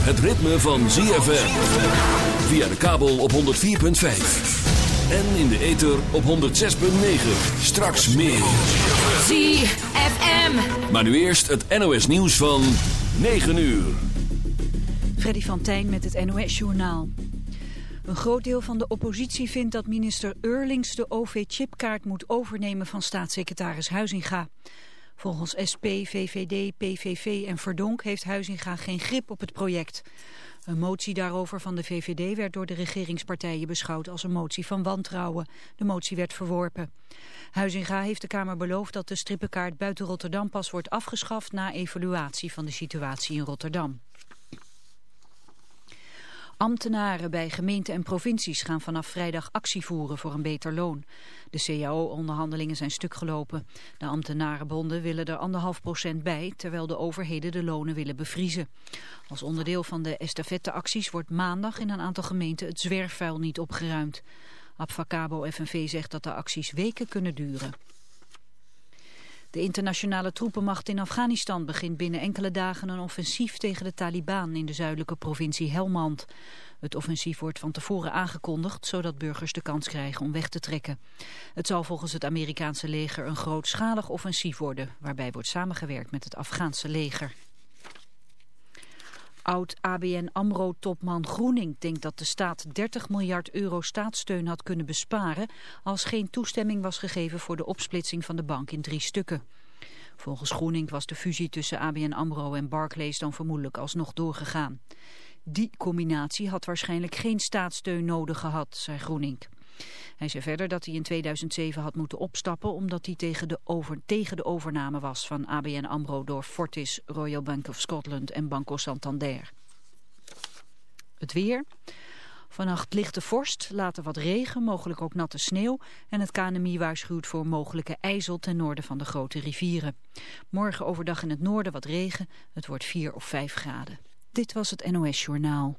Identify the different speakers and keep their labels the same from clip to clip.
Speaker 1: het ritme van ZFM. Via de kabel op 104.5. En in de ether op 106.9. Straks meer.
Speaker 2: ZFM.
Speaker 1: Maar nu eerst het NOS nieuws van 9 uur.
Speaker 3: Freddy van Tijn met het NOS-journaal. Een groot deel van de oppositie vindt dat minister Eurlings de OV-chipkaart moet overnemen van staatssecretaris Huizinga. Volgens SP, VVD, PVV en Verdonk heeft Huizinga geen grip op het project. Een motie daarover van de VVD werd door de regeringspartijen beschouwd als een motie van wantrouwen. De motie werd verworpen. Huizinga heeft de Kamer beloofd dat de strippenkaart buiten Rotterdam pas wordt afgeschaft na evaluatie van de situatie in Rotterdam. Ambtenaren bij gemeenten en provincies gaan vanaf vrijdag actie voeren voor een beter loon. De CAO-onderhandelingen zijn stuk gelopen. De ambtenarenbonden willen er anderhalf procent bij, terwijl de overheden de lonen willen bevriezen. Als onderdeel van de estafetteacties wordt maandag in een aantal gemeenten het zwerfvuil niet opgeruimd. Abfacabo FNV zegt dat de acties weken kunnen duren. De internationale troepenmacht in Afghanistan begint binnen enkele dagen een offensief tegen de Taliban in de zuidelijke provincie Helmand. Het offensief wordt van tevoren aangekondigd, zodat burgers de kans krijgen om weg te trekken. Het zal volgens het Amerikaanse leger een grootschalig offensief worden, waarbij wordt samengewerkt met het Afghaanse leger. Oud-ABN AMRO-topman Groening denkt dat de staat 30 miljard euro staatssteun had kunnen besparen als geen toestemming was gegeven voor de opsplitsing van de bank in drie stukken. Volgens Groening was de fusie tussen ABN AMRO en Barclays dan vermoedelijk alsnog doorgegaan. Die combinatie had waarschijnlijk geen staatssteun nodig gehad, zei Groening. Hij zei verder dat hij in 2007 had moeten opstappen omdat hij tegen de, over, tegen de overname was van ABN AMRO door Fortis, Royal Bank of Scotland en Banco Santander. Het weer. Vannacht lichte vorst, later wat regen, mogelijk ook natte sneeuw. En het KNMI waarschuwt voor mogelijke ijzel ten noorden van de grote rivieren. Morgen overdag in het noorden wat regen. Het wordt 4 of 5 graden. Dit was het NOS Journaal.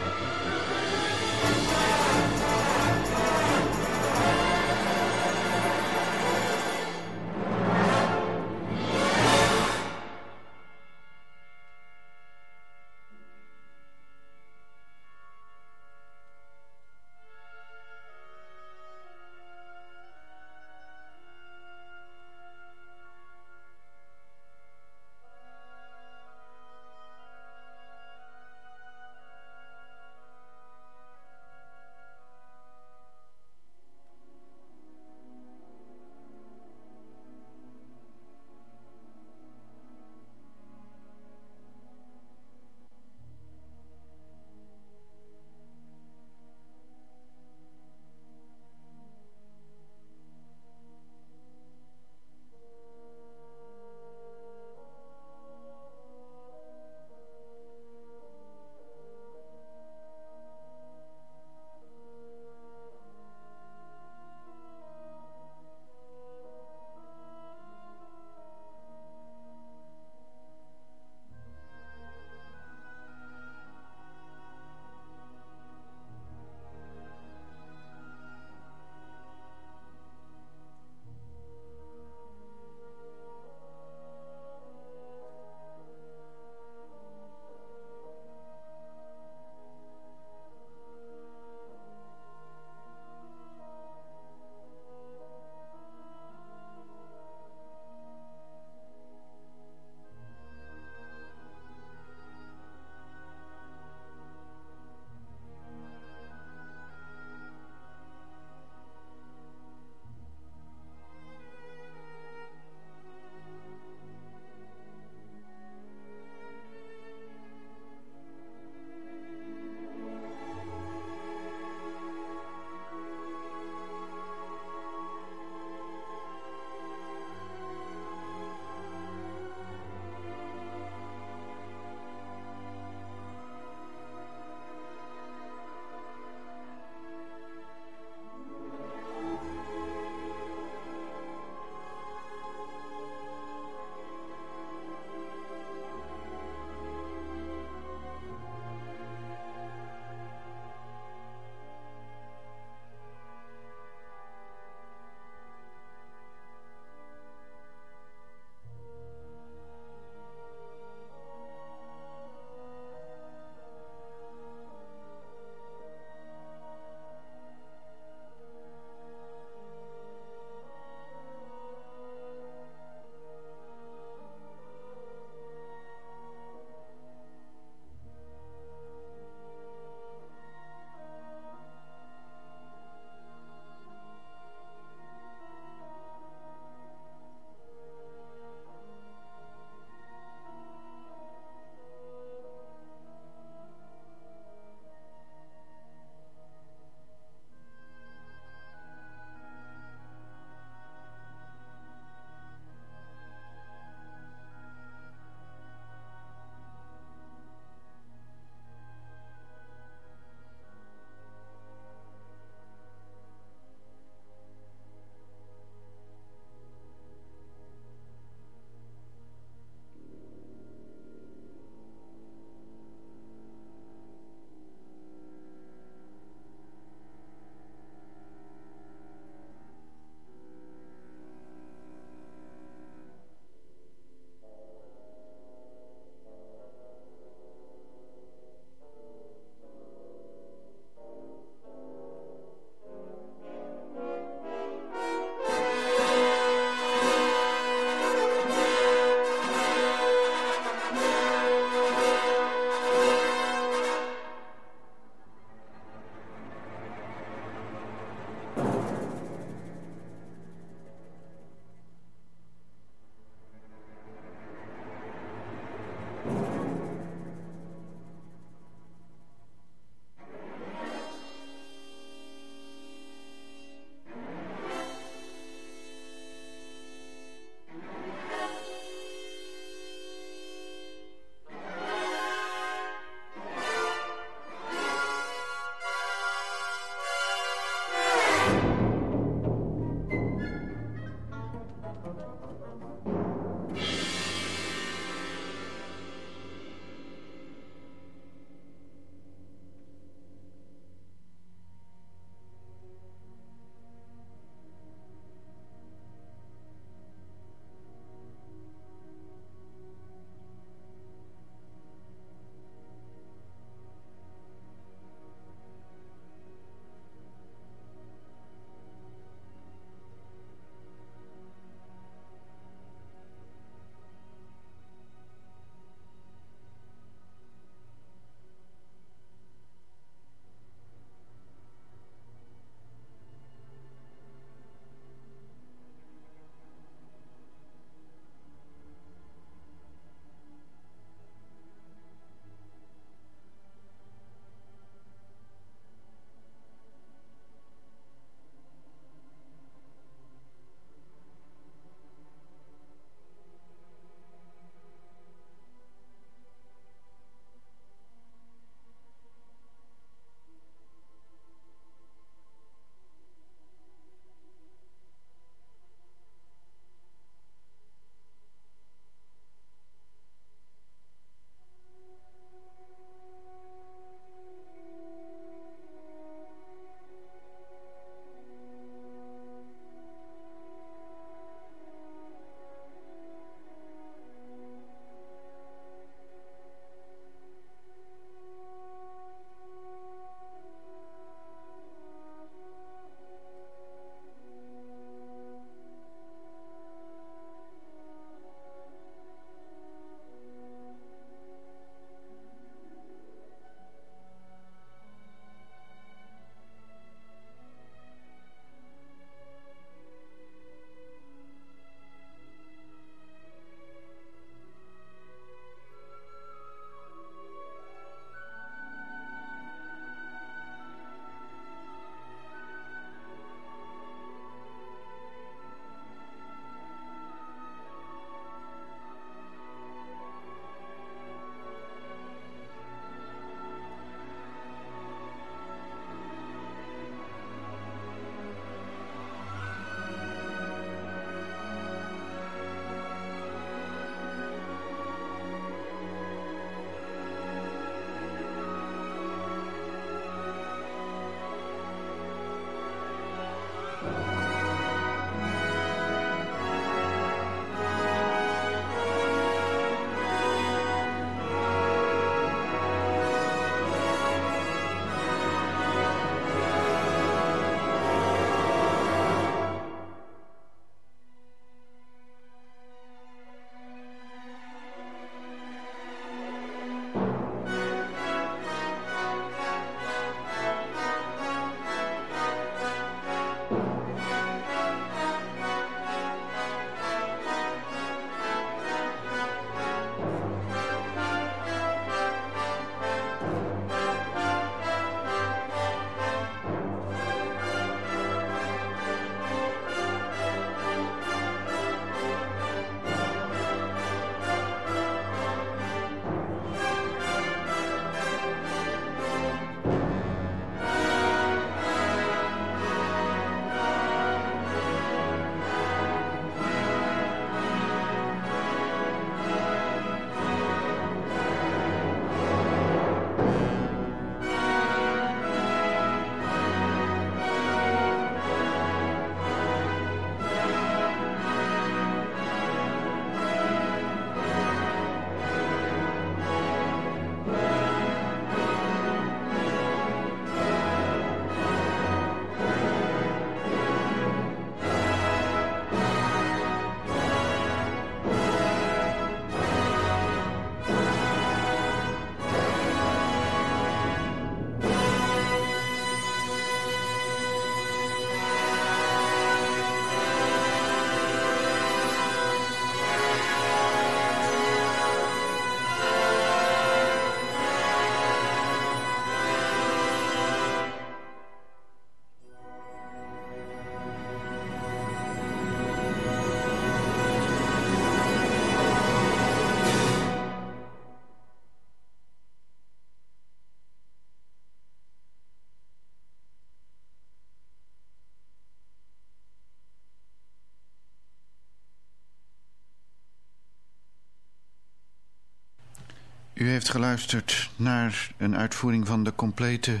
Speaker 4: Heeft geluisterd naar een uitvoering van de complete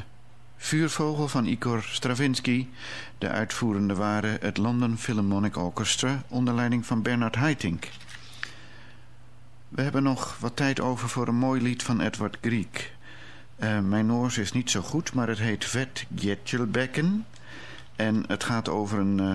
Speaker 4: Vuurvogel van Igor Stravinsky. De uitvoerende waren het London Philharmonic Orchestra onder leiding van Bernard Haitink. We hebben nog wat tijd over voor een mooi lied van Edward Grieg. Uh, mijn Noors is niet zo goed, maar het heet Vet Gjetjelbekken. En het gaat over een, uh,